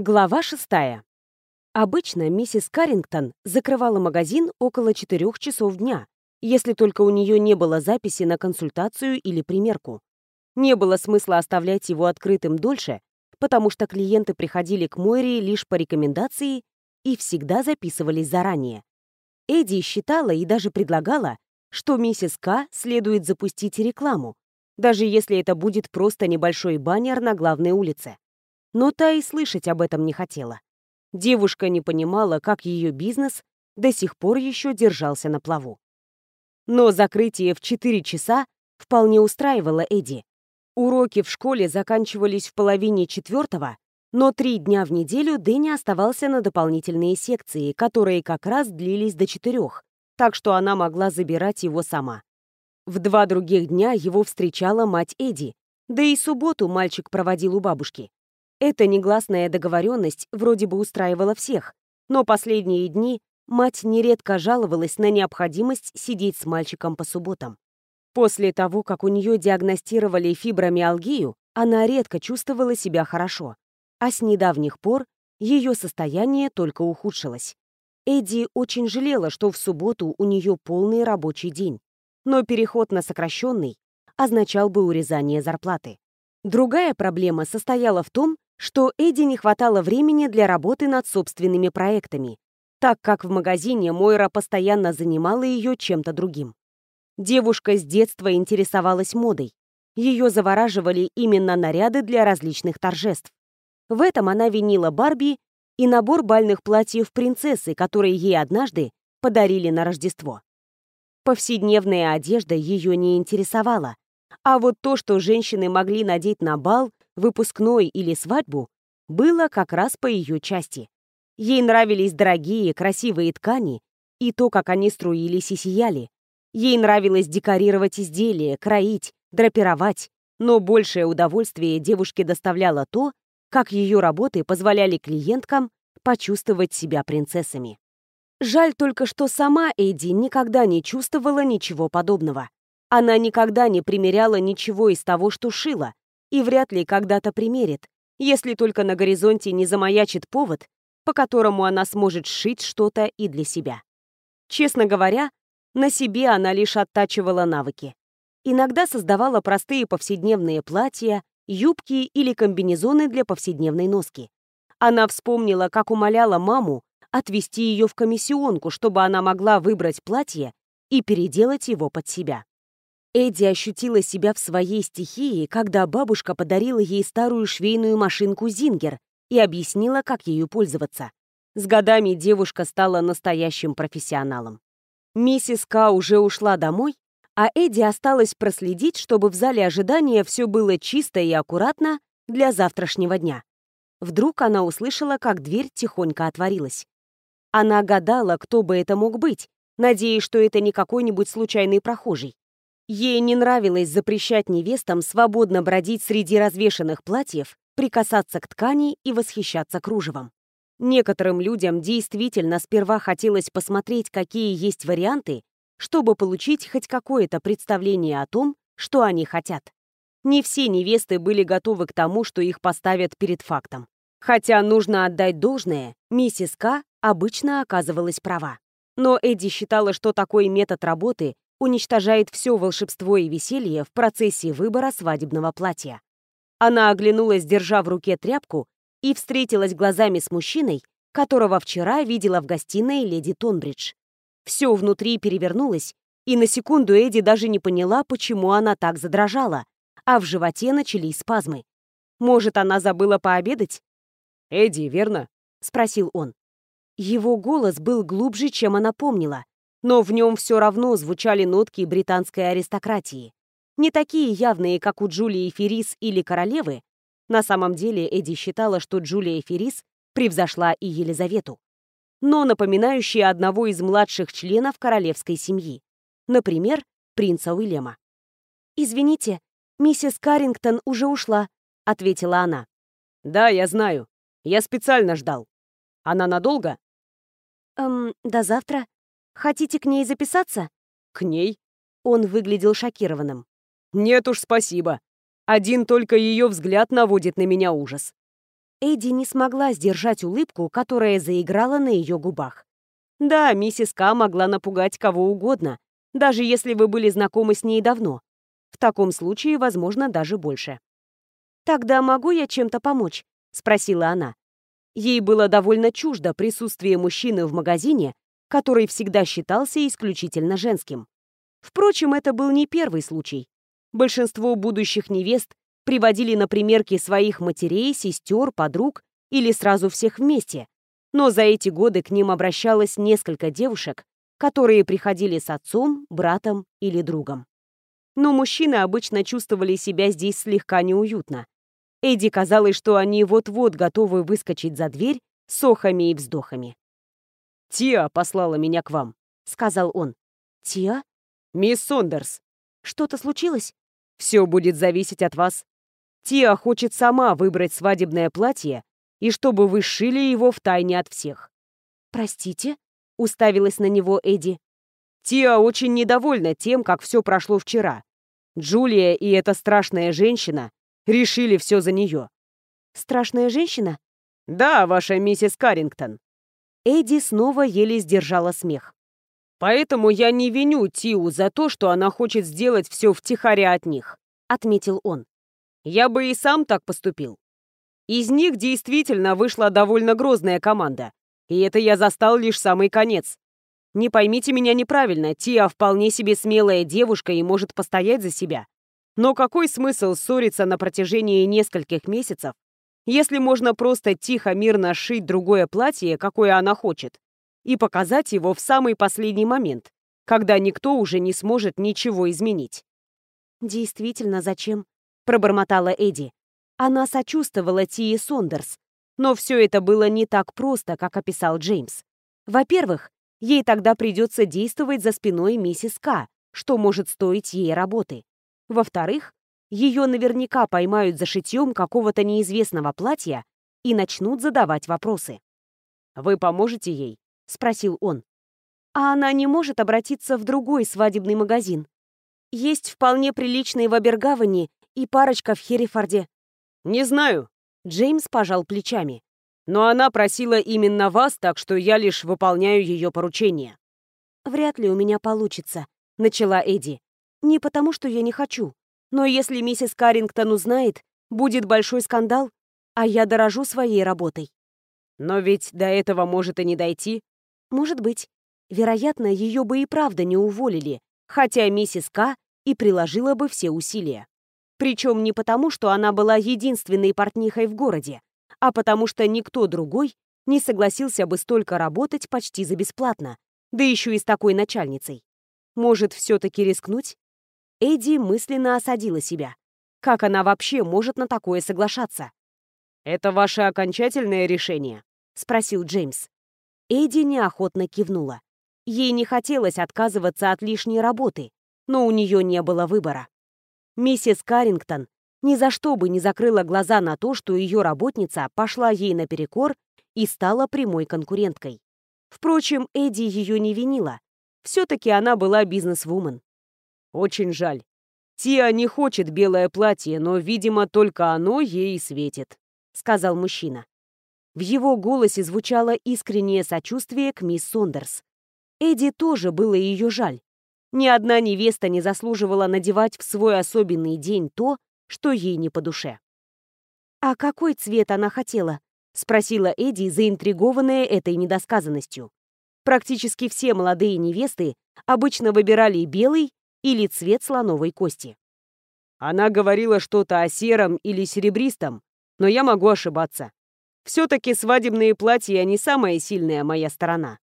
Глава шестая. Обычно миссис Каррингтон закрывала магазин около четырех часов дня, если только у нее не было записи на консультацию или примерку. Не было смысла оставлять его открытым дольше, потому что клиенты приходили к Мойре лишь по рекомендации и всегда записывались заранее. Эдди считала и даже предлагала, что миссис К следует запустить рекламу, даже если это будет просто небольшой баннер на главной улице но та и слышать об этом не хотела. Девушка не понимала, как ее бизнес до сих пор еще держался на плаву. Но закрытие в 4 часа вполне устраивало Эдди. Уроки в школе заканчивались в половине четвертого, но три дня в неделю Дэнни оставался на дополнительные секции, которые как раз длились до четырех, так что она могла забирать его сама. В два других дня его встречала мать Эдди, да и субботу мальчик проводил у бабушки. Эта негласная договоренность вроде бы устраивала всех, но последние дни мать нередко жаловалась на необходимость сидеть с мальчиком по субботам. После того, как у нее диагностировали фибромиалгию, она редко чувствовала себя хорошо, а с недавних пор ее состояние только ухудшилось. Эдди очень жалела, что в субботу у нее полный рабочий день, но переход на сокращенный означал бы урезание зарплаты. Другая проблема состояла в том, что Эдди не хватало времени для работы над собственными проектами, так как в магазине Мойра постоянно занимала ее чем-то другим. Девушка с детства интересовалась модой. Ее завораживали именно наряды для различных торжеств. В этом она винила Барби и набор бальных платьев принцессы, которые ей однажды подарили на Рождество. Повседневная одежда ее не интересовала, а вот то, что женщины могли надеть на бал, выпускной или свадьбу, было как раз по ее части. Ей нравились дорогие, красивые ткани и то, как они струились и сияли. Ей нравилось декорировать изделия, кроить, драпировать, но большее удовольствие девушке доставляло то, как ее работы позволяли клиенткам почувствовать себя принцессами. Жаль только, что сама Эдди никогда не чувствовала ничего подобного. Она никогда не примеряла ничего из того, что шила, и вряд ли когда-то примерит, если только на горизонте не замаячит повод, по которому она сможет сшить что-то и для себя. Честно говоря, на себе она лишь оттачивала навыки. Иногда создавала простые повседневные платья, юбки или комбинезоны для повседневной носки. Она вспомнила, как умоляла маму отвезти ее в комиссионку, чтобы она могла выбрать платье и переделать его под себя. Эдди ощутила себя в своей стихии, когда бабушка подарила ей старую швейную машинку «Зингер» и объяснила, как ею пользоваться. С годами девушка стала настоящим профессионалом. Миссис Ка уже ушла домой, а Эдди осталось проследить, чтобы в зале ожидания все было чисто и аккуратно для завтрашнего дня. Вдруг она услышала, как дверь тихонько отворилась. Она гадала, кто бы это мог быть, надеясь, что это не какой-нибудь случайный прохожий. Ей не нравилось запрещать невестам свободно бродить среди развешанных платьев, прикасаться к ткани и восхищаться кружевом. Некоторым людям действительно сперва хотелось посмотреть, какие есть варианты, чтобы получить хоть какое-то представление о том, что они хотят. Не все невесты были готовы к тому, что их поставят перед фактом. Хотя нужно отдать должное, миссис К обычно оказывалась права. Но Эдди считала, что такой метод работы уничтожает все волшебство и веселье в процессе выбора свадебного платья. Она оглянулась, держа в руке тряпку, и встретилась глазами с мужчиной, которого вчера видела в гостиной леди Тонбридж. Все внутри перевернулось, и на секунду Эдди даже не поняла, почему она так задрожала, а в животе начались спазмы. Может, она забыла пообедать? «Эдди, верно?» — спросил он. Его голос был глубже, чем она помнила, но в нем все равно звучали нотки британской аристократии. Не такие явные, как у Джулии Феррис или королевы. На самом деле Эдди считала, что Джулия Феррис превзошла и Елизавету. Но напоминающие одного из младших членов королевской семьи. Например, принца Уильяма. «Извините, миссис Каррингтон уже ушла», — ответила она. «Да, я знаю. Я специально ждал. Она надолго?» «Эм, до завтра», Хотите к ней записаться?» «К ней?» Он выглядел шокированным. «Нет уж, спасибо. Один только ее взгляд наводит на меня ужас». Эдди не смогла сдержать улыбку, которая заиграла на ее губах. Да, миссис К могла напугать кого угодно, даже если вы были знакомы с ней давно. В таком случае, возможно, даже больше. «Тогда могу я чем-то помочь?» — спросила она. Ей было довольно чуждо присутствие мужчины в магазине, который всегда считался исключительно женским. Впрочем, это был не первый случай. Большинство будущих невест приводили на примерки своих матерей, сестер, подруг или сразу всех вместе. Но за эти годы к ним обращалось несколько девушек, которые приходили с отцом, братом или другом. Но мужчины обычно чувствовали себя здесь слегка неуютно. Эдди казалось, что они вот-вот готовы выскочить за дверь с охами и вздохами. «Тиа послала меня к вам», — сказал он. «Тиа?» «Мисс Сондерс». «Что-то случилось?» «Все будет зависеть от вас. Тиа хочет сама выбрать свадебное платье и чтобы вы сшили его в тайне от всех». «Простите?» — уставилась на него Эдди. Тиа очень недовольна тем, как все прошло вчера. Джулия и эта страшная женщина решили все за нее. «Страшная женщина?» «Да, ваша миссис Каррингтон». Эдди снова еле сдержала смех. «Поэтому я не виню Тиу за то, что она хочет сделать все втихаря от них», — отметил он. «Я бы и сам так поступил. Из них действительно вышла довольно грозная команда, и это я застал лишь самый конец. Не поймите меня неправильно, Тиа вполне себе смелая девушка и может постоять за себя. Но какой смысл ссориться на протяжении нескольких месяцев, если можно просто тихо-мирно сшить другое платье, какое она хочет, и показать его в самый последний момент, когда никто уже не сможет ничего изменить. «Действительно, зачем?» — пробормотала Эдди. Она сочувствовала Тии Сондерс, но все это было не так просто, как описал Джеймс. Во-первых, ей тогда придется действовать за спиной миссис К, что может стоить ей работы. Во-вторых, ее наверняка поймают за шитьем какого-то неизвестного платья и начнут задавать вопросы. «Вы поможете ей?» — спросил он. А она не может обратиться в другой свадебный магазин. Есть вполне приличные в Абергаване и парочка в Херрифорде. «Не знаю», — Джеймс пожал плечами. «Но она просила именно вас, так что я лишь выполняю ее поручение». «Вряд ли у меня получится», — начала Эдди. «Не потому, что я не хочу. Но если миссис Каррингтон узнает, будет большой скандал, а я дорожу своей работой». «Но ведь до этого может и не дойти», может быть. Вероятно, ее бы и правда не уволили, хотя миссис К и приложила бы все усилия. Причем не потому, что она была единственной портнихой в городе, а потому что никто другой не согласился бы столько работать почти за бесплатно, да еще и с такой начальницей. Может, все-таки рискнуть? Эдди мысленно осадила себя. Как она вообще может на такое соглашаться? «Это ваше окончательное решение?» — спросил Джеймс. Эдди неохотно кивнула. Ей не хотелось отказываться от лишней работы, но у нее не было выбора. Миссис Каррингтон ни за что бы не закрыла глаза на то, что ее работница пошла ей наперекор и стала прямой конкуренткой. Впрочем, Эдди ее не винила. Все-таки она была бизнес-вумен. «Очень жаль. Тиа не хочет белое платье, но, видимо, только оно ей светит», — сказал мужчина. В его голосе звучало искреннее сочувствие к мисс Сондерс. Эдди тоже было ее жаль. Ни одна невеста не заслуживала надевать в свой особенный день то, что ей не по душе. «А какой цвет она хотела?» — спросила Эдди, заинтригованная этой недосказанностью. Практически все молодые невесты обычно выбирали белый или цвет слоновой кости. Она говорила что-то о сером или серебристом, но я могу ошибаться. Все-таки свадебные платья не самая сильная моя сторона.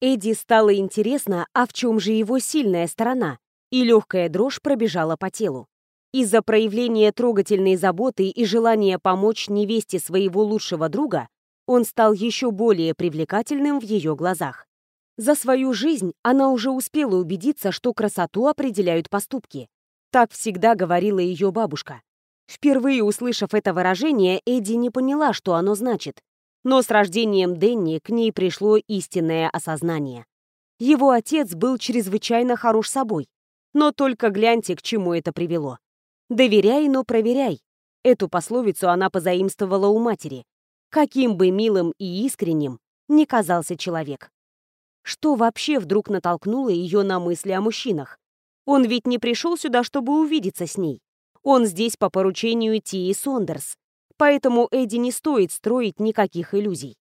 Эдди стало интересно, а в чем же его сильная сторона, и легкая дрожь пробежала по телу. Из-за проявления трогательной заботы и желания помочь невесте своего лучшего друга, он стал еще более привлекательным в ее глазах. За свою жизнь она уже успела убедиться, что красоту определяют поступки. Так всегда говорила ее бабушка. Впервые услышав это выражение, Эдди не поняла, что оно значит. Но с рождением Денни к ней пришло истинное осознание. Его отец был чрезвычайно хорош собой. Но только гляньте, к чему это привело. «Доверяй, но проверяй». Эту пословицу она позаимствовала у матери. каким бы милым и искренним ни казался человек. Что вообще вдруг натолкнуло ее на мысли о мужчинах? Он ведь не пришел сюда, чтобы увидеться с ней. Он здесь по поручению Тии Сондерс. Поэтому Эдди не стоит строить никаких иллюзий.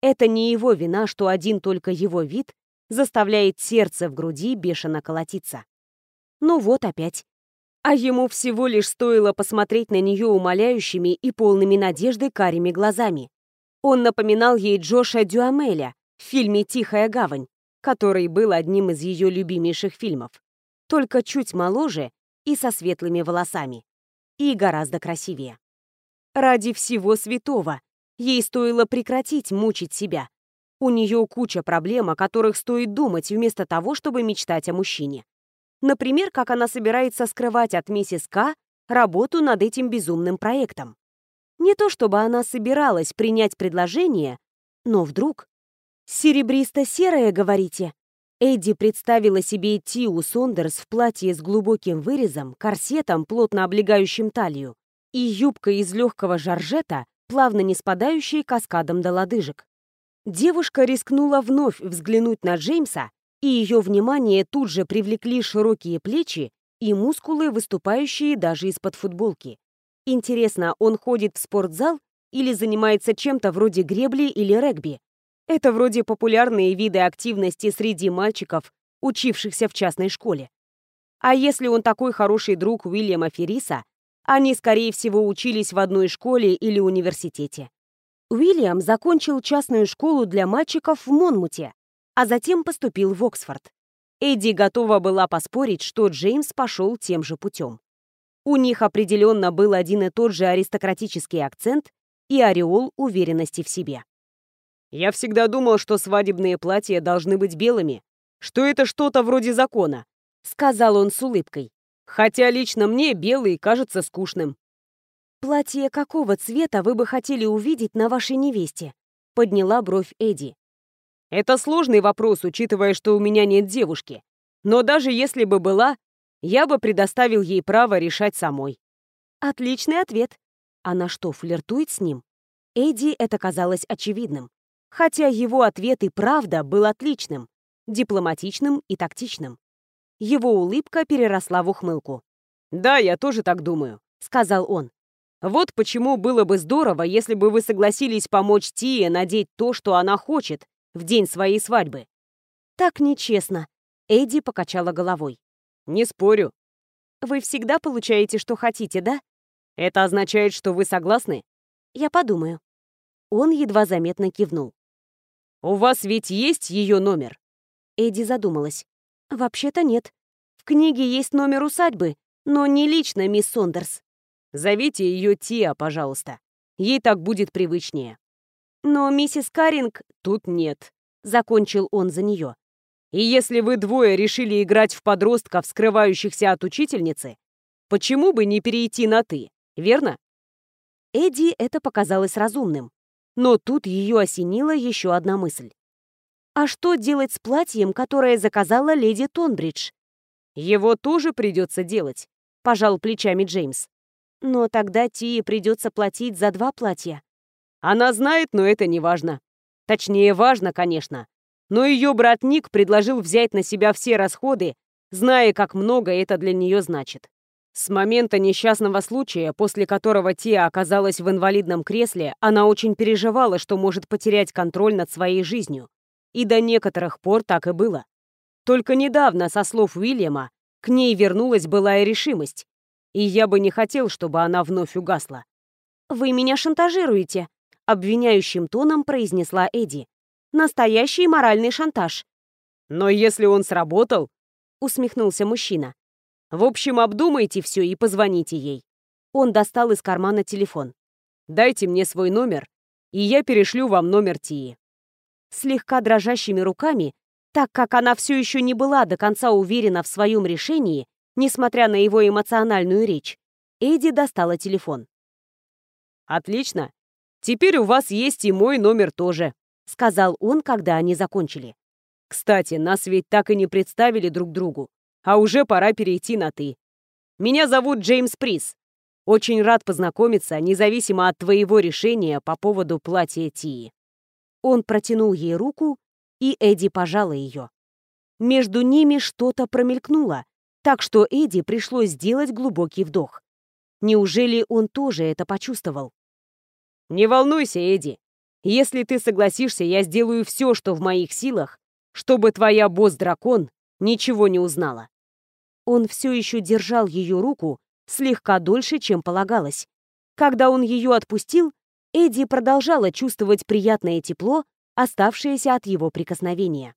Это не его вина, что один только его вид заставляет сердце в груди бешено колотиться. Ну вот опять. А ему всего лишь стоило посмотреть на нее умоляющими и полными надежды карими глазами. Он напоминал ей Джоша Дюамеля в фильме «Тихая гавань», который был одним из ее любимейших фильмов, только чуть моложе и со светлыми волосами. И гораздо красивее. Ради всего святого ей стоило прекратить мучить себя. У нее куча проблем, о которых стоит думать, вместо того, чтобы мечтать о мужчине. Например, как она собирается скрывать от миссис К работу над этим безумным проектом. Не то чтобы она собиралась принять предложение, но вдруг... «Серебристо-серое, говорите?» Эдди представила себе Тиу Сондерс в платье с глубоким вырезом, корсетом, плотно облегающим талию, и юбкой из легкого жаржета, плавно не спадающей каскадом до лодыжек. Девушка рискнула вновь взглянуть на Джеймса, и ее внимание тут же привлекли широкие плечи и мускулы, выступающие даже из-под футболки. Интересно, он ходит в спортзал или занимается чем-то вроде гребли или регби? Это вроде популярные виды активности среди мальчиков, учившихся в частной школе. А если он такой хороший друг Уильяма Ферриса, они, скорее всего, учились в одной школе или университете. Уильям закончил частную школу для мальчиков в Монмуте, а затем поступил в Оксфорд. Эдди готова была поспорить, что Джеймс пошел тем же путем. У них определенно был один и тот же аристократический акцент и ореол уверенности в себе. «Я всегда думал, что свадебные платья должны быть белыми, что это что-то вроде закона», — сказал он с улыбкой. «Хотя лично мне белый кажется скучным». «Платье какого цвета вы бы хотели увидеть на вашей невесте?» — подняла бровь Эдди. «Это сложный вопрос, учитывая, что у меня нет девушки. Но даже если бы была, я бы предоставил ей право решать самой. Отличный ответ. Она что, флиртует с ним? Эдди это казалось очевидным. Хотя его ответ и правда был отличным, дипломатичным и тактичным. Его улыбка переросла в ухмылку. «Да, я тоже так думаю», — сказал он. «Вот почему было бы здорово, если бы вы согласились помочь Тие надеть то, что она хочет, в день своей свадьбы». «Так нечестно», — Эдди покачала головой. Не спорю. Вы всегда получаете, что хотите, да? Это означает, что вы согласны? Я подумаю. Он едва заметно кивнул. У вас ведь есть ее номер? Эдди задумалась. Вообще-то нет. В книге есть номер усадьбы, но не лично мисс Сондерс. Зовите ее Тиа, пожалуйста. Ей так будет привычнее. Но миссис Каринг тут нет. Закончил он за нее. И если вы двое решили играть в подростков, скрывающихся от учительницы, почему бы не перейти на «ты», верно? Эдди это показалось разумным. Но тут ее осенила еще одна мысль. А что делать с платьем, которое заказала леди Тонбридж? Его тоже придется делать, пожал плечами Джеймс. Но тогда Тии придется платить за два платья. Она знает, но это не важно. Точнее, важно, конечно но ее брат Ник предложил взять на себя все расходы, зная, как много это для нее значит. С момента несчастного случая, после которого Тия оказалась в инвалидном кресле, она очень переживала, что может потерять контроль над своей жизнью. И до некоторых пор так и было. Только недавно, со слов Уильяма, к ней вернулась былая решимость. И я бы не хотел, чтобы она вновь угасла. «Вы меня шантажируете», — обвиняющим тоном произнесла Эдди. Настоящий моральный шантаж. Но если он сработал, усмехнулся мужчина. В общем, обдумайте все и позвоните ей. Он достал из кармана телефон. Дайте мне свой номер, и я перешлю вам номер Тии. Слегка дрожащими руками, так как она все еще не была до конца уверена в своем решении, несмотря на его эмоциональную речь, Эдди достала телефон. «Отлично. Теперь у вас есть и мой номер тоже. — сказал он, когда они закончили. «Кстати, нас ведь так и не представили друг другу, а уже пора перейти на «ты». Меня зовут Джеймс Прис. Очень рад познакомиться, независимо от твоего решения по поводу платья Тии». Он протянул ей руку, и Эдди пожала ее. Между ними что-то промелькнуло, так что Эдди пришлось сделать глубокий вдох. Неужели он тоже это почувствовал? «Не волнуйся, Эдди. Если ты согласишься, я сделаю все, что в моих силах, чтобы твоя босс-дракон ничего не узнала». Он все еще держал ее руку слегка дольше, чем полагалось. Когда он ее отпустил, Эдди продолжала чувствовать приятное тепло, оставшееся от его прикосновения.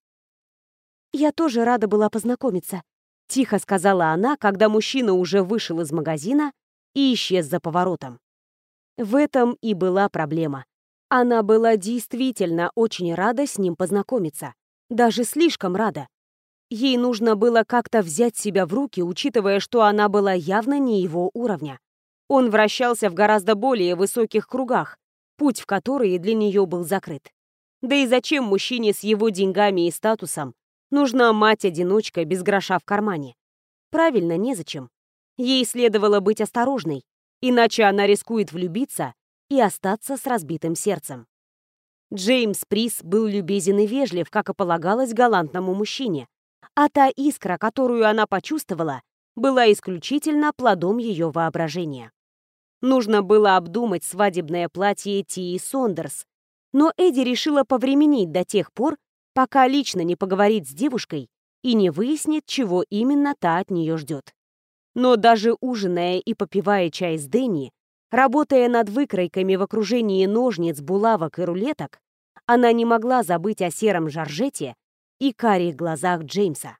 «Я тоже рада была познакомиться», — тихо сказала она, когда мужчина уже вышел из магазина и исчез за поворотом. В этом и была проблема. Она была действительно очень рада с ним познакомиться. Даже слишком рада. Ей нужно было как-то взять себя в руки, учитывая, что она была явно не его уровня. Он вращался в гораздо более высоких кругах, путь в которые для нее был закрыт. Да и зачем мужчине с его деньгами и статусом нужна мать-одиночка без гроша в кармане? Правильно, незачем. Ей следовало быть осторожной, иначе она рискует влюбиться и остаться с разбитым сердцем. Джеймс Прис был любезен и вежлив, как и полагалось галантному мужчине, а та искра, которую она почувствовала, была исключительно плодом ее воображения. Нужно было обдумать свадебное платье Тии Сондерс, но Эдди решила повременить до тех пор, пока лично не поговорит с девушкой и не выяснит, чего именно та от нее ждет. Но даже ужиная и попивая чай с Дэнни, работая над выкройками в окружении ножниц, булавок и рулеток, она не могла забыть о сером жаржете и карих глазах Джеймса.